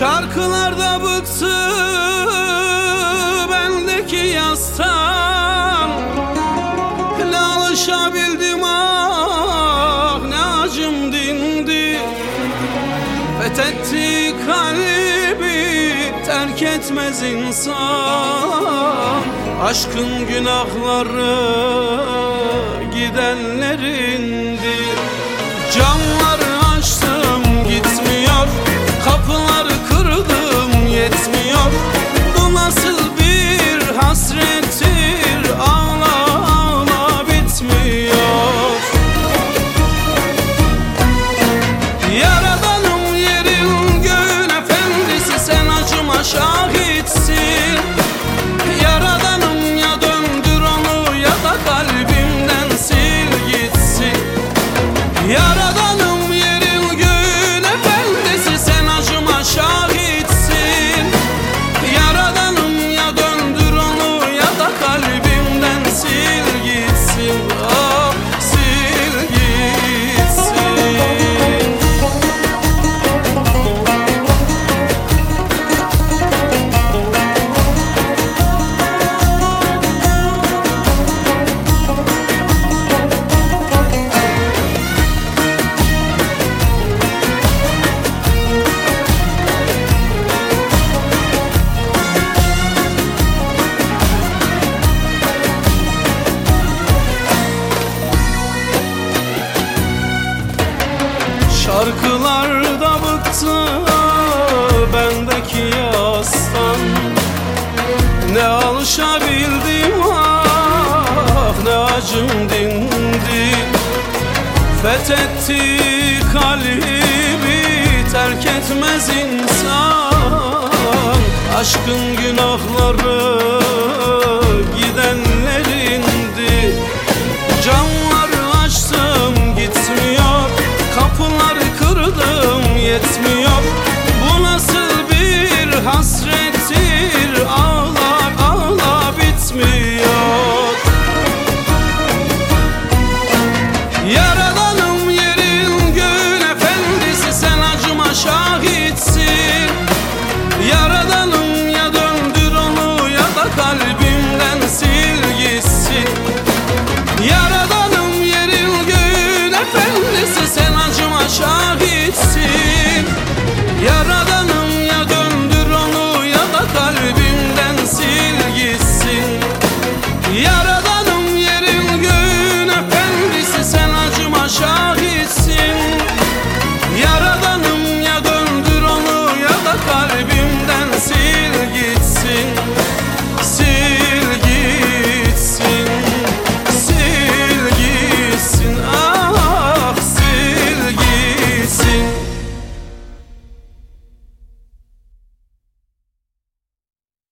Şarkılarda bıktı bendeki yastan Ne alışabildim ah ne acım dindi. Fethetti kalbi terk etmez insan. Aşkın günahları gidenlerindir. Camları açtım Yaradanım ah ne acım dindi. Fethetti kalbi terk etmez insan. Aşkın günahları